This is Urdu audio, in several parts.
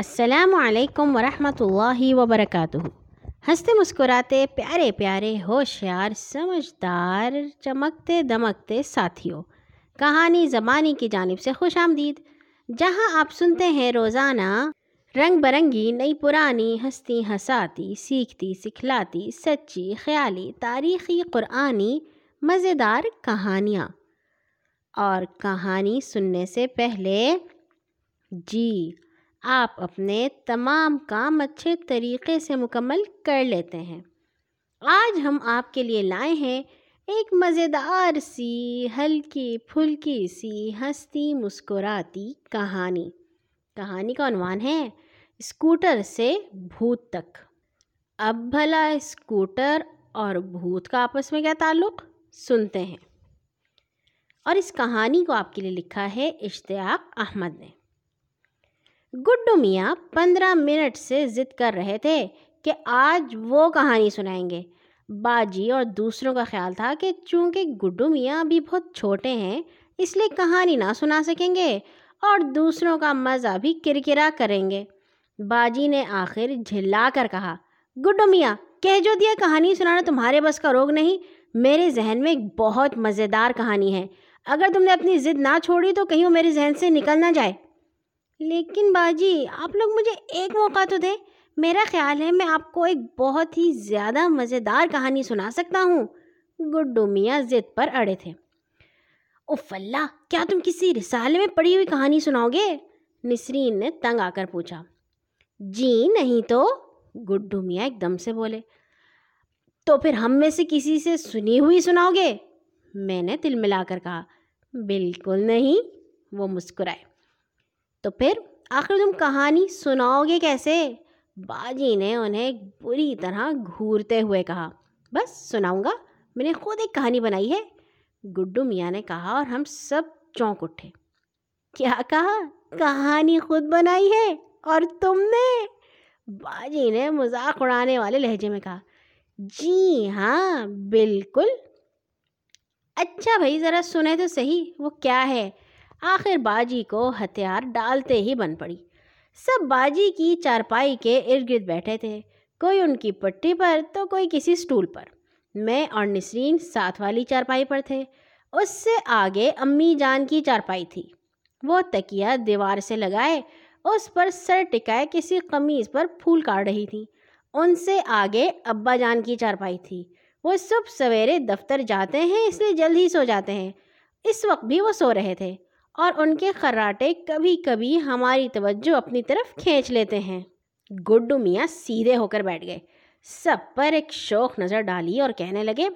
السلام علیکم ورحمۃ اللہ وبرکاتہ۔ ہنستے مسکراتے، پیارے پیارے، ہوشیار، سمجھدار، چمکتے دمکتے ساتھیوں۔ کہانی زبانی کی جانب سے خوش آمدید۔ جہاں آپ سنتے ہیں روزانہ رنگ برنگی، نئی پرانی، ہستی ہساتی، سیکھتی، سکھلاتی، سچی، خیالی، تاریخی، قرآنی، مزیدار کہانیاں۔ اور کہانی سننے سے پہلے جی آپ اپنے تمام کام اچھے طریقے سے مکمل کر لیتے ہیں۔ آج ہم آپ کے لیے لائے ہیں ایک مزیدار سی، ہلکی پھلکی سی، ہستی مسکراتی کہانی۔ کہانی کا عنوان ہے اسکوٹر سے بھوت تک۔ اب بھلا اسکوٹر اور بھوت کا آپس میں کیا تعلق؟ سنتے ہیں۔ اور اس کہانی کو آپ کے لیے لکھا ہے اشتیاق احمد نے۔ گڈو میاں پندرہ منٹ سے ضد کر رہے تھے کہ آج وہ کہانی سنائیں گے۔ باجی اور دوسروں کا خیال تھا کہ چونکہ گڈو میاں ابھی بہت چھوٹے ہیں، اس لیے کہانی نہ سنا سکیں گے اور دوسروں کا مزہ بھی کرکرا کریں گے۔ باجی نے آخر جھلا کر کہا، گڈو میاں، کہہ جو دیا کہانی سنانا تمہارے بس کا روگ نہیں، میرے ذہن میں ایک بہت مزیدار کہانی ہے۔ اگر تم نے اپنی ضد نہ چھوڑی تو کہیں وہ میرے ذہن سے نکل نہ جائے۔ لیکن باجی، آپ لوگ مجھے ایک موقع تو دیں۔ میرا خیال ہے میں آپ کو ایک بہت ہی زیادہ مزیدار کہانی سنا سکتا ہوں۔ گڈو میاں ضد پر اڑے تھے۔ اف اللہ، کیا تم کسی رسالے میں پڑھی ہوئی کہانی سناؤ گے؟ نسرین نے تنگ آ کر پوچھا۔ جی نہیں تو؟ گڈو میاں ایک دم سے بولے۔ تو پھر ہم میں سے کسی سے سنی ہوئی سناؤ گے؟ میں نے تل ملا کر کہا، بالکل نہیں، وہ مسکرائے۔ تو پھر آخر تم کہانی سناؤ گے کیسے؟ باجی نے انہیں بری طرح گھورتے ہوئے کہا، بس سناؤں گا، میں نے خود ایک کہانی بنائی ہے۔ گڈو میاں نے کہا اور ہم سب چونک اٹھے۔ کیا کہا؟ کہانی خود بنائی ہے اور تم نے؟ باجی نے مذاق اڑانے والے لہجے میں کہا جی ہاں بالکل۔ اچھا بھائی، ذرا سنے تو صحیح، وہ کیا ہے؟ آخر باجی کو ہتھیار ڈالتے ہی بن پڑی۔ سب باجی کی چارپائی کے ارد گرد بیٹھے تھے۔ کوئی ان کی پٹی پر، تو کوئی کسی سٹول پر۔ میں اور نسرین ساتھ والی چارپائی پر تھے۔ اس سے آگے امی جان کی چارپائی تھی۔ وہ تکیا دیوار سے لگائے، اس پر سر ٹکائے کسی قمیض پر پھول کاٹ رہی تھی ان سے آگے ابا جان کی چارپائی تھی۔ وہ صبح سویرے دفتر جاتے ہیں، اس لیے جلد ہی سو جاتے ہیں۔ اس وقت بھی وہ سو رہے تھے۔ اور ان کے خراٹے کبھی کبھی ہماری توجہ اپنی طرف کھینچ لیتے ہیں۔ گڈو میاں سیدھے ہو کر بیٹھ گئے۔ سب پر ایک شوق نظر ڈالی اور کہنے لگے،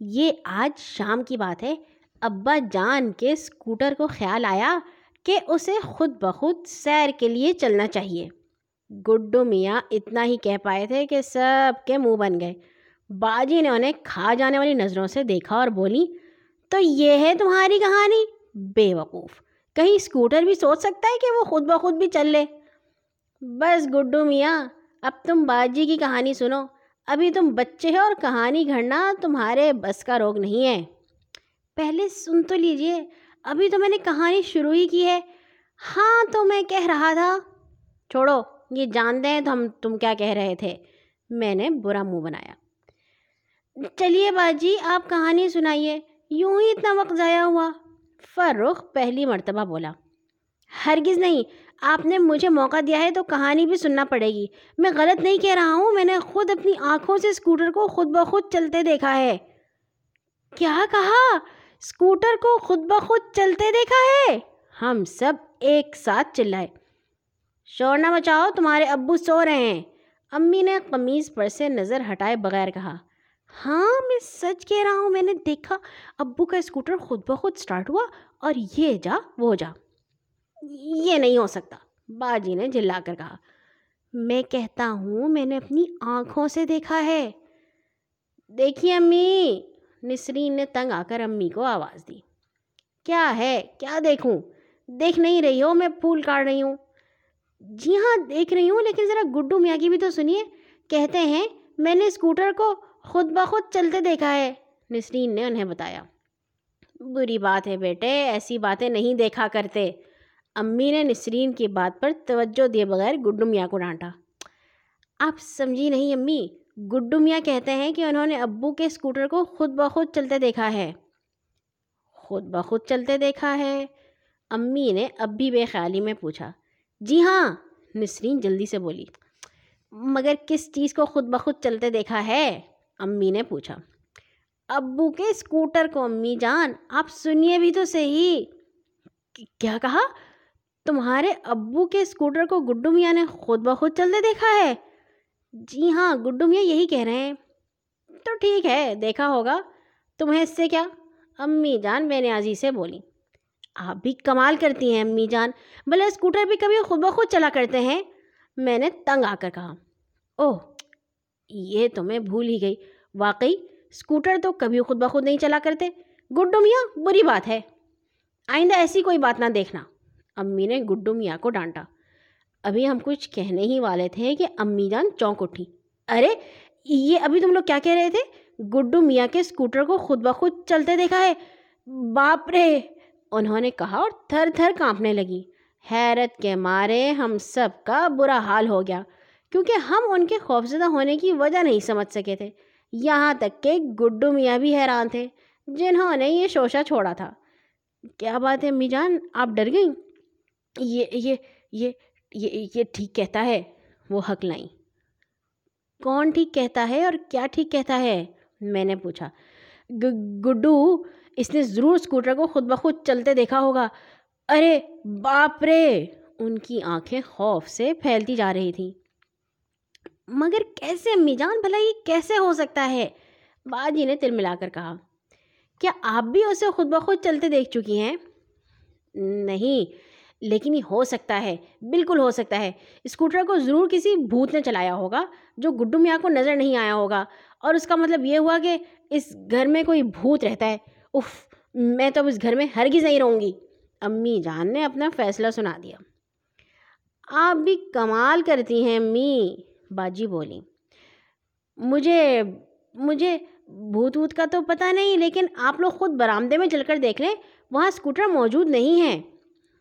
یہ آج شام کی بات ہے۔ ابا جان کے اسکوٹر کو خیال آیا کہ اسے خود بخود سیر کے لیے چلنا چاہیے۔ گڈو میاں اتنا ہی کہہ پائے تھے کہ سب کے منہ بن گئے۔ باجی نے انہیں کھا جانے والی نظروں سے دیکھا اور بولی، تو یہ ہے تمہاری کہانی؟ بے وقوف کہیں اسکوٹر بھی سوچ سکتا ہے کہ وہ خود بخود بھی چل لے۔ بس گڈو میاں، اب تم باجی کی کہانی سنو۔ ابھی تم بچے ہو اور کہانی گھڑنا تمہارے بس کا روگ نہیں ہے۔ پہلے سن تو لیجیے، ابھی تو میں نے کہانی شروع ہی کی ہے۔ ہاں تو میں کہہ رہا تھا۔ چھوڑو، یہ جانتے ہیں تو ہم، تم کیا کہہ رہے تھے۔ میں نے برا منہ بنایا۔ چلیے باجی، آپ کہانی سنائیے۔ یوں ہی اتنا وقت ضائع ہوا۔ فرخ پہلی مرتبہ بولا۔ ہرگز نہیں، آپ نے مجھے موقع دیا ہے تو کہانی بھی سننا پڑے گی۔ میں غلط نہیں کہہ رہا ہوں، میں نے خود اپنی آنکھوں سے اسکوٹر کو خود بخود چلتے دیکھا ہے۔ کیا کہا؟ اسکوٹر کو خود بخود چلتے دیکھا ہے؟ ہم سب ایک ساتھ چلائے۔ شور نہ بچاؤ تمہارے ابو سو رہے ہیں۔ امی نے قمیض پر سے نظر ہٹائے بغیر کہا۔ ہاں میں سچ کہہ رہا ہوں، میں نے دیکھا۔ ابو کا اسکوٹر خود بخود اسٹارٹ ہوا اور یہ جا، وہ جا۔ یہ نہیں ہو سکتا۔ باجی نے جلا کر کہا۔ میں کہتا ہوں، میں نے اپنی آنکھوں سے دیکھا ہے۔ دیکھیے امی، نسرین نے تنگ آ کر امی کو آواز دی۔ کیا ہے؟ کیا دیکھوں؟ دیکھ نہیں رہی ہو، میں پھول کاٹ رہی ہوں۔ جی ہاں دیکھ رہی ہوں، لیکن ذرا گڈو میاں کی بھی تو سنیے۔ کہتے ہیں، میں نے اسکوٹر کو خود بخود چلتے دیکھا ہے۔ نسرین نے انہیں بتایا۔ بری بات ہے بیٹے، ایسی باتیں نہیں دیکھا کرتے۔ امی نے نسرین کی بات پر توجہ دیے بغیر گڈو میاں کو ڈانٹا۔ آپ سمجھی نہیں امی گڈو میاں کہتے ہیں کہ انہوں نے ابو کے اسکوٹر کو خود بخود چلتے دیکھا ہے۔ خود بخود چلتے دیکھا ہے؟ امی نے اب بھی بے خیالی میں پوچھا۔ جی ہاں نسرین جلدی سے بولی۔ مگر کس چیز کو خود بخود چلتے دیکھا ہے؟ امی نے پوچھا، ابو کے اسکوٹر کو امی جان، آپ سنیے بھی تو صحیح۔ کیا کہا؟ تمہارے ابو کے اسکوٹر کو گڈو میاں نے خود بخود چلتے دیکھا ہے؟ جی ہاں گڈو میاں یہی کہہ رہے ہیں۔ تو ٹھیک ہے، دیکھا ہوگا۔ تمہیں اس سے کیا؟ امی جان بے نیازی سے بولی، آپ بھی کمال کرتی ہیں امی جان، بھلے اسکوٹر بھی کبھی خود بخود چلا کرتے ہیں؟ میں نے تنگ آ کر کہا، اوہ یہ تو میں بھول ہی گئی۔ واقعی اسکوٹر تو کبھی خود بخود نہیں چلا کرتے۔ گڈو میاں، بری بات ہے۔ آئندہ ایسی کوئی بات نہ دیکھنا۔ امی نے گڈو میاں کو ڈانٹا۔ ابھی ہم کچھ کہنے ہی والے تھے کہ امی جان چونک اٹھی۔ ارے، یہ ابھی تم لوگ کیا کہہ رہے تھے؟ گڈو میاں کے اسکوٹر کو خود بخود چلتے دیکھا ہے۔ باپ رے! انہوں نے کہا اور تھر تھر کانپنے لگی۔ حیرت کے مارے ہم سب کا برا حال ہو گیا۔ کیونکہ ہم ان کے خوفزدہ ہونے کی وجہ نہیں سمجھ سکے تھے۔ یہاں تک کہ گڈو میاں بھی حیران تھے جنہوں نے یہ شوشہ چھوڑا تھا۔ کیا بات ہے امی جان؟ آپ ڈر گئیں؟ یہ یہ یہ یہ یہ ٹھیک کہتا ہے، وہ حق لائیں۔ کون ٹھیک کہتا ہے اور کیا ٹھیک کہتا ہے؟ میں نے پوچھا۔ گڈو اس نے ضرور اسکوٹر کو خود بخود چلتے دیکھا ہوگا۔ ارے باپ رے! ان کی آنکھیں خوف سے پھیلتی جا رہی تھیں۔ مگر کیسے امی جان؟ بھلا یہ کیسے ہو سکتا ہے؟ باجی نے تل ملا کر کہا، کیا آپ بھی اسے خود بخود چلتے دیکھ چکی ہیں؟ نہیں، لیکن یہ ہو سکتا ہے، بالکل ہو سکتا ہے۔ اسکوٹر کو ضرور کسی بھوت نے چلایا ہوگا جو گڈو میاں کو نظر نہیں آیا ہوگا۔ اور اس کا مطلب یہ ہوا کہ اس گھر میں کوئی بھوت رہتا ہے۔ اف میں تو اب اس گھر میں ہرگز نہیں رہوں گی۔ امی جان نے اپنا فیصلہ سنا دیا۔ آپ بھی کمال کرتی ہیں امی۔ باجی بولی۔ مجھے مجھے بھوت ووت کا تو پتہ نہیں، لیکن آپ لوگ خود برآمدے میں چل کر دیکھ لیں، وہاں اسکوٹر موجود نہیں ہیں۔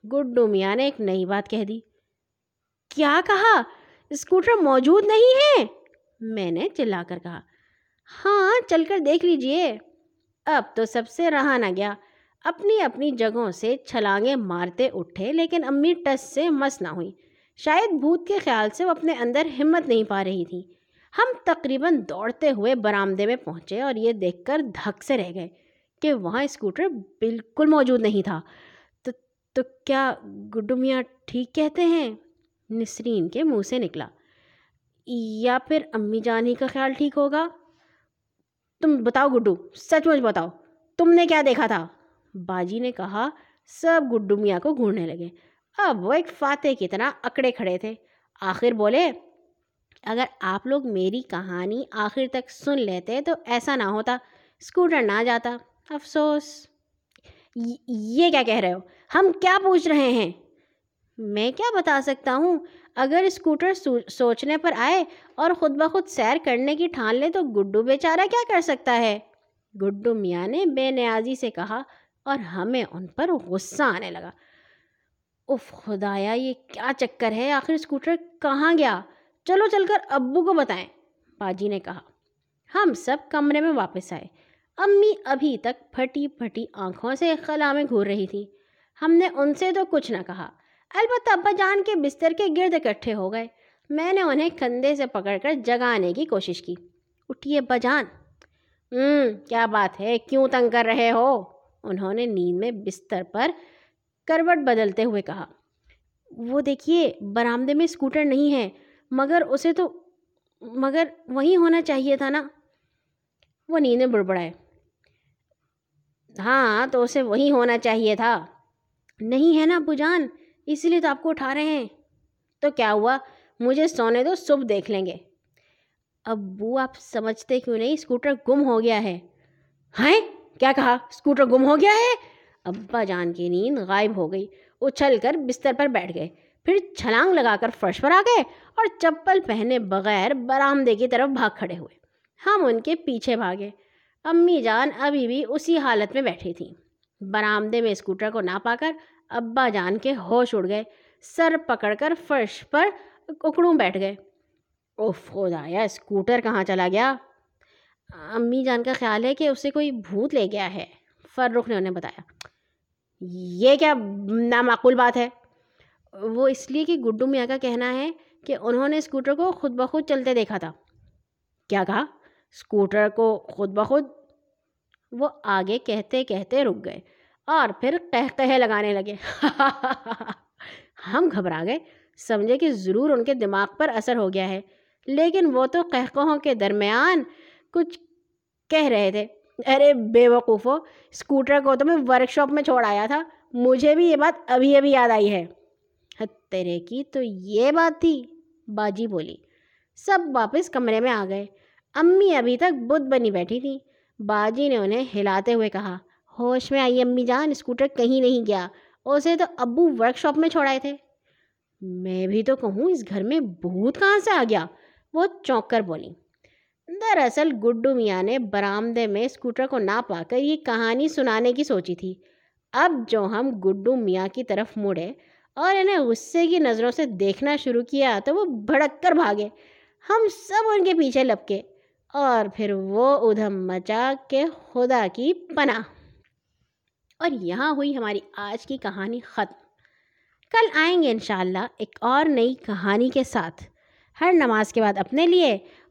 گڈو میاں نے ایک نئی بات کہہ دی۔ کیا کہا؟ اسکوٹر موجود نہیں ہے میں نے چلا کر کہا۔ ہاں چل کر دیکھ لیجیے۔ اب تو سب سے رہا نہ گیا۔ اپنی اپنی جگہوں سے چھلانگیں مارتے اٹھے، لیکن امی ٹس سے مس نہ ہوئی شاید بھوت کے خیال سے وہ اپنے اندر ہمت نہیں پا رہی تھی۔ ہم تقریباً دوڑتے ہوئے برآمدے میں پہنچے اور یہ دیکھ کر دھک سے رہ گئے کہ وہاں اسکوٹر بالکل موجود نہیں تھا۔ تو تو کیا گڈو میاں ٹھیک کہتے ہیں؟ نسرین کے منہ سے نکلا۔ یا پھر امی جان ہی کا خیال ٹھیک ہوگا؟ تم بتاؤ گڈو سچ مچ بتاؤ، تم نے کیا دیکھا تھا؟ باجی نے کہا، سب گڈو میاں کو گھورنے لگے۔ اب وہ ایک فاتح کی طرح اکڑے کھڑے تھے۔ آخر بولے، اگر آپ لوگ میری کہانی آخر تک سن لیتے تو ایسا نہ ہوتا، اسکوٹر نہ جاتا۔ افسوس۔ یہ کیا کہہ رہے ہو؟ ہم کیا پوچھ رہے ہیں؟ میں کیا بتا سکتا ہوں؟ اگر اسکوٹر سوچنے پر آئے اور خود بخود سیر کرنے کی ٹھان لے تو گڈو بیچارہ کیا کر سکتا ہے؟ گڈو میاں نے بے نیازی سے کہا اور ہمیں ان پر غصہ آنے لگا۔ اف خدایا یہ کیا چکر ہے؟ آخر اسکوٹر کہاں گیا؟ چلو، چل کر ابو کو بتائیں، باجی نے کہا۔ ہم سب کمرے میں واپس آئے۔ امی ابھی تک پھٹی پھٹی آنکھوں سے خلا میں گھور رہی تھی ہم نے ان سے تو کچھ نہ کہا۔ البتہ ابا جان کے بستر کے گرد اکٹھے ہو گئے۔ میں نے انہیں کندھے سے پکڑ کر جگانے کی کوشش کی۔ اٹھیے ابا جان۔ ہوں کیا بات ہے؟ کیوں تنگ کر رہے ہو؟ انہوں نے نیند میں بستر پر کروٹ بدلتے ہوئے کہا۔ وہ دیکھیے، برآمدے میں اسکوٹر نہیں ہے، مگر اسے تو، مگر وہیں ہونا چاہیے تھا نا۔ وہ نیندیں بڑبڑائے۔ ہاں تو اسے وہیں ہونا چاہیے تھا۔ نہیں ہے نا ابو جان اسی لیے تو آپ کو اٹھا رہے ہیں۔ تو کیا ہوا؟ مجھے سونے دو، صبح دیکھ لیں گے۔ ابو، آپ سمجھتے کیوں نہیں؟ اسکوٹر گم ہو گیا ہے۔ ہائیں کیا کہا؟ اسکوٹر گم ہو گیا ہے؟ ابا جان کی نیند غائب ہو گئی۔ اچھل کر بستر پر بیٹھ گئے۔ پھر چھلانگ لگا کر فرش پر آ گئے اور چپل پہنے بغیر برآمدے کی طرف بھاگ کھڑے ہوئے۔ ہم ان کے پیچھے بھاگے۔ امی جان ابھی بھی اسی حالت میں بیٹھی تھیں۔ برآمدے میں اسکوٹر کو نہ پا کر ابا جان کے ہوش اڑ گئے۔ سر پکڑ کر فرش پر اکڑوں بیٹھ گئے۔ اوف خدایا اسکوٹر کہاں چلا گیا؟ امی جان کا خیال ہے کہ اسے کوئی بھوت لے گیا ہے۔ فرخ نے انہیں بتایا۔ یہ کیا نامعقول بات ہے؟ وہ اس لیے کہ گڈو میاں کا کہنا ہے کہ انہوں نے اسکوٹر کو خود بخود چلتے دیکھا تھا۔ کیا کہا؟ اسکوٹر کو خود بخود؟ وہ آگے کہتے کہتے رک گئے اور پھر کہہ لگانے لگے۔ ہم گھبرا گئے۔ سمجھے کہ ضرور ان کے دماغ پر اثر ہو گیا ہے۔ لیکن وہ تو قہقہوں کے درمیان کچھ کہہ رہے تھے۔ ارے بے وقوفو اسکوٹر کو تو میں ورک شاپ میں چھوڑ آیا تھا، مجھے بھی یہ بات ابھی ابھی یاد آئی ہے۔ ہاں، تیرے کی تو یہ بات تھی، باجی بولی۔ سب واپس کمرے میں آ گئے۔ امی ابھی تک بدھ بنی بیٹھی تھی۔ باجی نے انہیں ہلاتے ہوئے کہا، ہوش میں آئی امی جان اسکوٹر کہیں نہیں گیا۔ اسے تو ابو ورک شاپ میں چھوڑائے تھے۔ میں بھی تو کہوں، اس گھر میں بھوت کہاں سے آ گیا؟ وہ چونک کر بولی۔ دراصل گڈو میاں نے برآمدے میں اسکوٹر کو نہ پا کر یہ کہانی سنانے کی سوچی تھی۔ اب جو ہم گڈو میاں کی طرف مڑے اور انہیں غصے کی نظروں سے دیکھنا شروع کیا تو وہ بھڑک کر بھاگے۔ ہم سب ان کے پیچھے لپکے اور پھر وہ ادھم مچا کے خدا کی پناہ۔ اور یہاں ہوئی ہماری آج کی کہانی ختم۔ کل آئیں گے انشاءاللہ ایک اور نئی کہانی کے ساتھ۔ ہر نماز کے بعد اپنے لیے